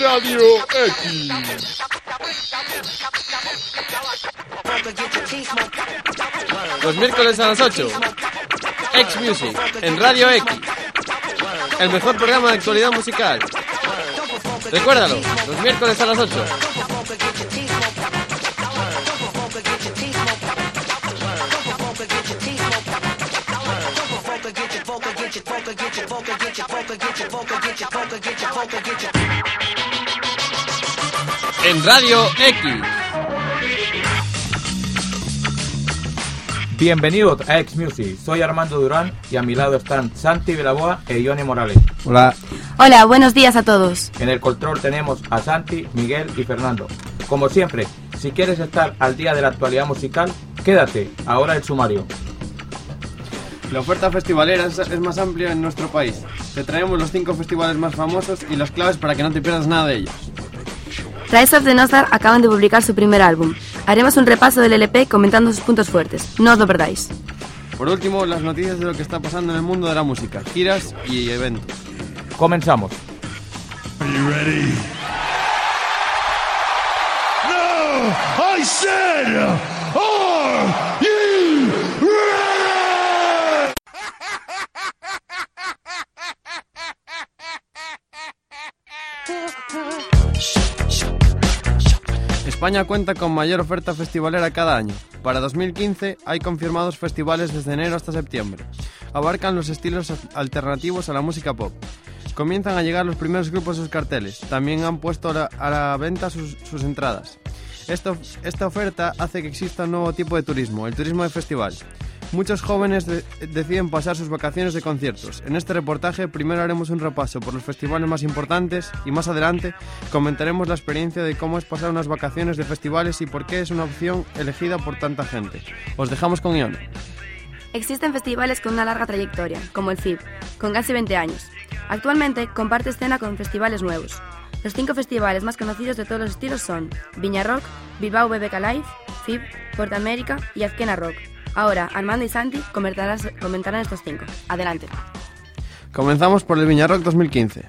Radio X. Los miércoles a las 8. X Music en Radio X. El mejor programa de actualidad musical. Recuérdalo, los miércoles a las 8. En Radio X. Bienvenidos a X Music, soy Armando Durán y a mi lado están Santi Vilaboa e Ione Morales. Hola. Hola, buenos días a todos. En el control tenemos a Santi, Miguel y Fernando. Como siempre, si quieres estar al día de la actualidad musical, quédate, ahora el sumario. La oferta festivalera es, es más amplia en nuestro país. Te traemos los cinco festivales más famosos y las claves para que no te pierdas nada de ellos. Rise of the Nostar acaban de publicar su primer álbum. Haremos un repaso del LP comentando sus puntos fuertes. No os lo perdáis. Por último, las noticias de lo que está pasando en el mundo de la música, giras y eventos. Comenzamos. Are you ready? No! I said, are you España cuenta con mayor oferta festivalera cada año. Para 2015 hay confirmados festivales desde enero hasta septiembre. Abarcan los estilos alternativos a la música pop. Comienzan a llegar los primeros grupos a sus carteles. También han puesto a la, venta sus, entradas. Esta oferta hace que exista un nuevo tipo de turismo, el turismo de festival. Muchos jóvenes de- deciden pasar sus vacaciones de conciertos. En este reportaje primero haremos un repaso por los festivales más importantes y más adelante comentaremos la experiencia de cómo es pasar unas vacaciones de festivales y por qué es una opción elegida por tanta gente. Os dejamos con Ione. Existen festivales con una larga trayectoria, como el FIB, con casi 20 años. Actualmente comparte escena con festivales nuevos. Los cinco festivales más conocidos de todos los estilos son Viña Rock, Bilbao BBK Live, FIB, Porta América y Azquena Rock. Ahora, Armando y Santi comentarán, estos cinco. Adelante. Comenzamos por el Viñarrock 2015.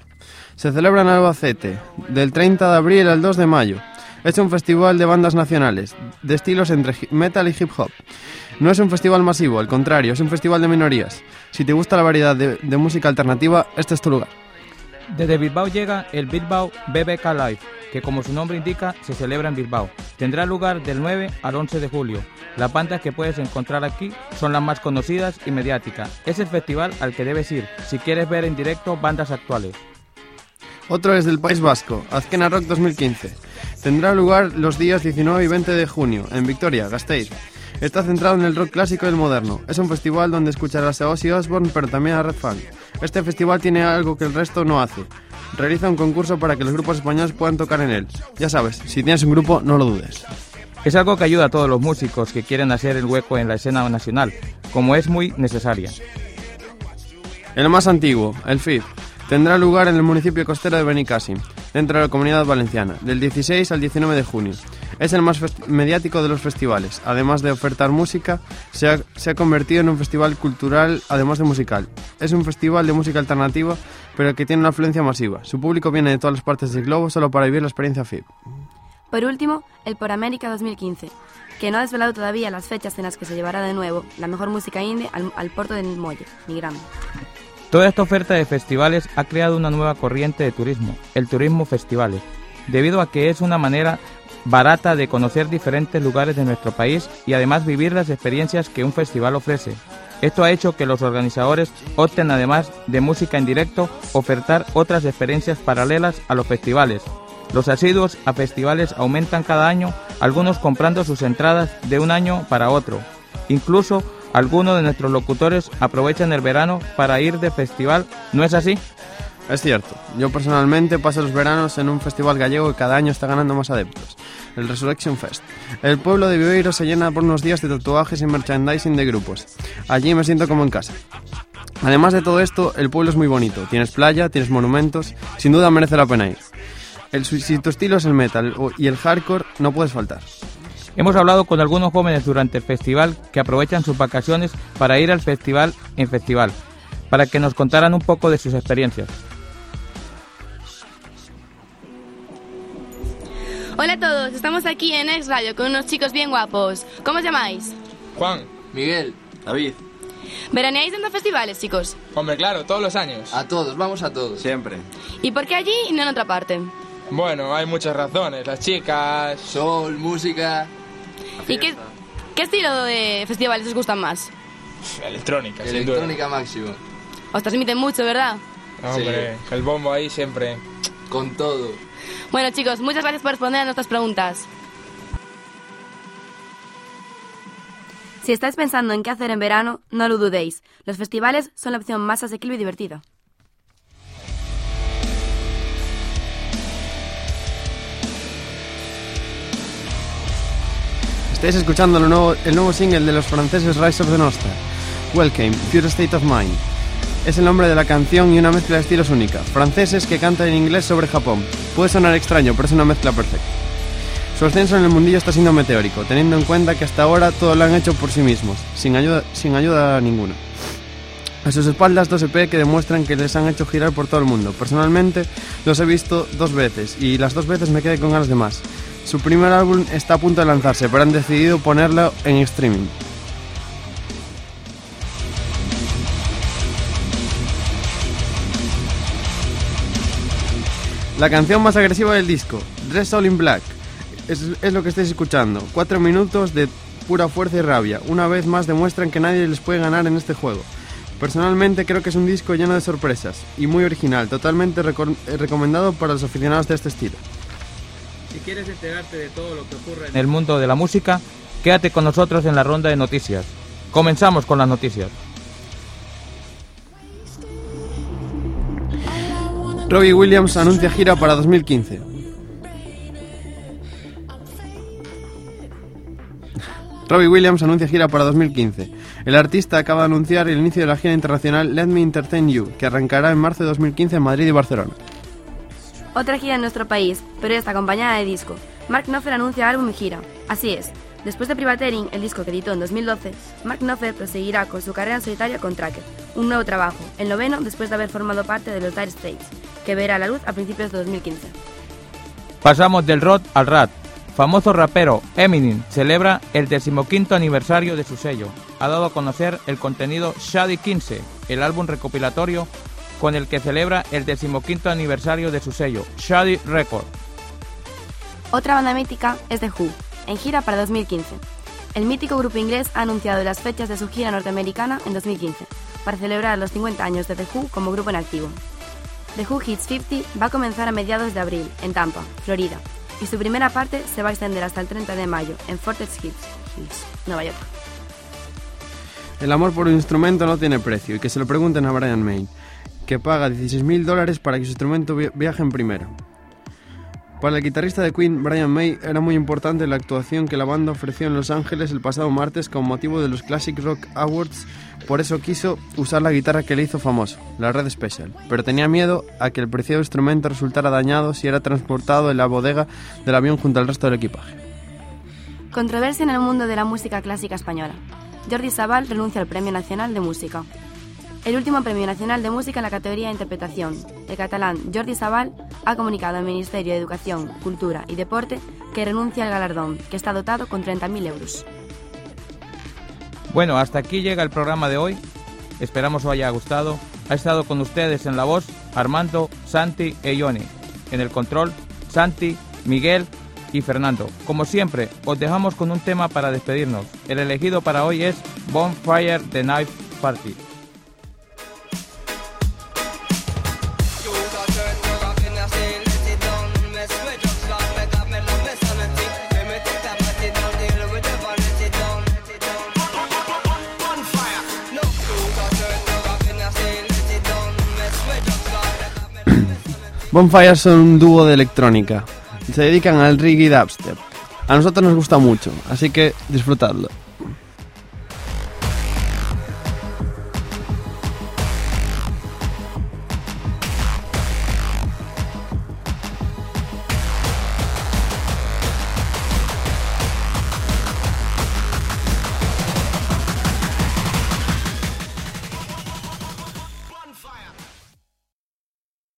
Se celebra en Albacete, del 30 de abril al 2 de mayo. Es un festival de bandas nacionales, de estilos entre metal y hip hop. No es un festival masivo, al contrario, es un festival de minorías. Si te gusta la variedad de, de música alternativa, este es tu lugar. Desde Bilbao llega el Bilbao BBK Live, que como su nombre indica, se celebra en Bilbao. Tendrá lugar del 9 al 11 de julio. Las bandas que puedes encontrar aquí son las más conocidas y mediáticas. Es el festival al que debes ir si quieres ver en directo bandas actuales. Otro es del País Vasco, Azquena Rock 2015. Tendrá lugar los días 19 y 20 de junio, en Vitoria, Gasteiz. Está centrado en el rock clásico y el moderno. Es un festival donde escucharás a Ozzy Osbourne, pero también a Red Fang. Este festival tiene algo que el resto no hace. Realiza un concurso para que los grupos españoles puedan tocar en él. Ya sabes, si tienes un grupo, no lo dudes. Es algo que ayuda a todos los músicos que quieren hacer el hueco en la escena nacional, como es muy necesaria. El más antiguo, el FIB, tendrá lugar en el municipio costero de Benicàssim, dentro de la comunidad valenciana, del 16 al 19 de junio. Es el más mediático de los festivales. Además de ofertar música, se ha, se ha convertido en un festival cultural, además de musical. Es un festival de música alternativa, pero que tiene una afluencia masiva. Su público viene de todas las partes del globo solo para vivir la experiencia FIB. Por último, el Por América 2015, que no ha desvelado todavía las fechas en las que se llevará de nuevo la mejor música indie al, al puerto del Molle, migrando. Toda esta oferta de festivales ha creado una nueva corriente de turismo, el turismo festivales, debido a que es una manera barata de conocer diferentes lugares de nuestro país y además vivir las experiencias que un festival ofrece. Esto ha hecho que los organizadores opten además de música en directo, ofertar otras experiencias paralelas a los festivales. Los asiduos a festivales aumentan cada año, algunos comprando sus entradas de un año para otro. Incluso algunos de nuestros locutores aprovechan el verano para ir de festival, ¿no es así? Es cierto, yo personalmente paso los veranos en un festival gallego que cada año está ganando más adeptos, el Resurrection Fest. El pueblo de Viveiro se llena por unos días de tatuajes y merchandising de grupos. Allí me siento como en casa. Además de todo esto, el pueblo es muy bonito. Tienes playa, tienes monumentos, sin duda merece la pena ir. El, si tu estilo es el metal y el hardcore, no puedes faltar. Hemos hablado con algunos jóvenes durante el festival que aprovechan sus vacaciones para ir al festival en festival, para que nos contaran un poco de sus experiencias. Hola a todos, estamos aquí en Ex Radio con unos chicos bien guapos. ¿Cómo os llamáis? Juan, Miguel, David, ¿Veraneáis en los festivales, chicos? hombre, claro, todos los años. a todos, vamos a todos. Siempre. ¿Y por qué allí y no en otra parte? Bueno, hay muchas razones. Las chicas. Sol, música. ¿Y qué, qué estilo de festivales os gustan más? Electrónica, sin duda. Electrónica máximo. Os transmiten mucho, ¿verdad? Hombre, el bombo ahí siempre. Con todo. Bueno, chicos, muchas gracias por responder a nuestras preguntas. Si estáis pensando en qué hacer en verano, no lo dudéis. Los festivales son la opción más asequible y divertida. Estáis escuchando el nuevo, el nuevo single de los franceses Rise of the Nostra. Welcome, Pure State of Mind. Es el nombre de la canción y una mezcla de estilos única. Franceses que cantan en inglés sobre Japón. Puede sonar extraño, pero es una mezcla perfecta. Su ascenso en el mundillo está siendo meteórico, teniendo en cuenta que hasta ahora todo lo han hecho por sí mismos, sin ayuda, sin ayuda ninguna. A sus espaldas dos EP que demuestran que les han hecho girar por todo el mundo. Personalmente los he visto dos veces y las dos veces me quedé con ganas de más. Su primer álbum está a punto de lanzarse, pero han decidido ponerlo en streaming. La canción más agresiva del disco, Dress All in Black, es, es lo que estáis escuchando. Cuatro minutos de pura fuerza y rabia. Una vez más demuestran que nadie les puede ganar en este juego. Personalmente creo que es un disco lleno de sorpresas y muy original, totalmente eh, recomendado para los aficionados de este estilo. Si quieres enterarte de todo lo que ocurre en el mundo de la música, quédate con nosotros en la ronda de noticias. Comenzamos con las noticias. Robbie Williams anuncia gira para 2015. Robbie Williams anuncia gira para 2015. El artista acaba de anunciar el inicio de la gira internacional Let Me Entertain You, que arrancará en marzo de 2015 en Madrid y Barcelona. Otra gira en nuestro país, pero esta acompañada de disco. Mark Knopfler anuncia álbum y gira. Así es. Después de Privateering, el disco que editó en 2012, Mark Knopfler proseguirá con su carrera en solitario con Tracker, un nuevo trabajo, el noveno después de haber formado parte de los Dire Straits, que verá la luz a principios de 2015. Pasamos del rock al rap. Famoso rapero Eminem celebra el decimoquinto aniversario de su sello. Ha dado a conocer el contenido Shady 15, el álbum recopilatorio con el que celebra el decimoquinto aniversario de su sello, Shady Record. Otra banda mítica es The Who, en gira para 2015. El mítico grupo inglés ha anunciado las fechas de su gira norteamericana en 2015, para celebrar los 50 años de The Who como grupo en activo. The Who Hits 50 va a comenzar a mediados de abril, en Tampa, Florida, y su primera parte se va a extender hasta el 30 de mayo, en Fortress Hills, Nueva York. El amor por un instrumento no tiene precio y que se lo pregunten a Brian May, que paga 16.000 dólares para que su instrumento vi- viaje en primera. Para el guitarrista de Queen, Brian May, era muy importante la actuación que la banda ofreció en Los Ángeles el pasado martes con motivo de los Classic Rock Awards, por eso quiso usar la guitarra que le hizo famoso, la Red Special, pero tenía miedo a que el preciado instrumento resultara dañado si era transportado en la bodega del avión junto al resto del equipaje. Controversia en el mundo de la música clásica española. Jordi Sabal renuncia al Premio Nacional de Música. El último Premio Nacional de Música en la categoría de Interpretación. El catalán Jordi Sabal ha comunicado al Ministerio de Educación, Cultura y Deporte que renuncia al galardón, que está dotado con 30.000 euros. Bueno, hasta aquí llega el programa de hoy. Esperamos os haya gustado. Ha estado con ustedes en la voz Armando, Santi e Ione. En el control, Santi, Miguel y Fernando. Como siempre, os dejamos con un tema para despedirnos. El elegido para hoy es Bonfire the Night Party. Bonfire son un dúo de electrónica. Se dedican al reggae y dubstep. A nosotros nos gusta mucho, así que disfrutadlo.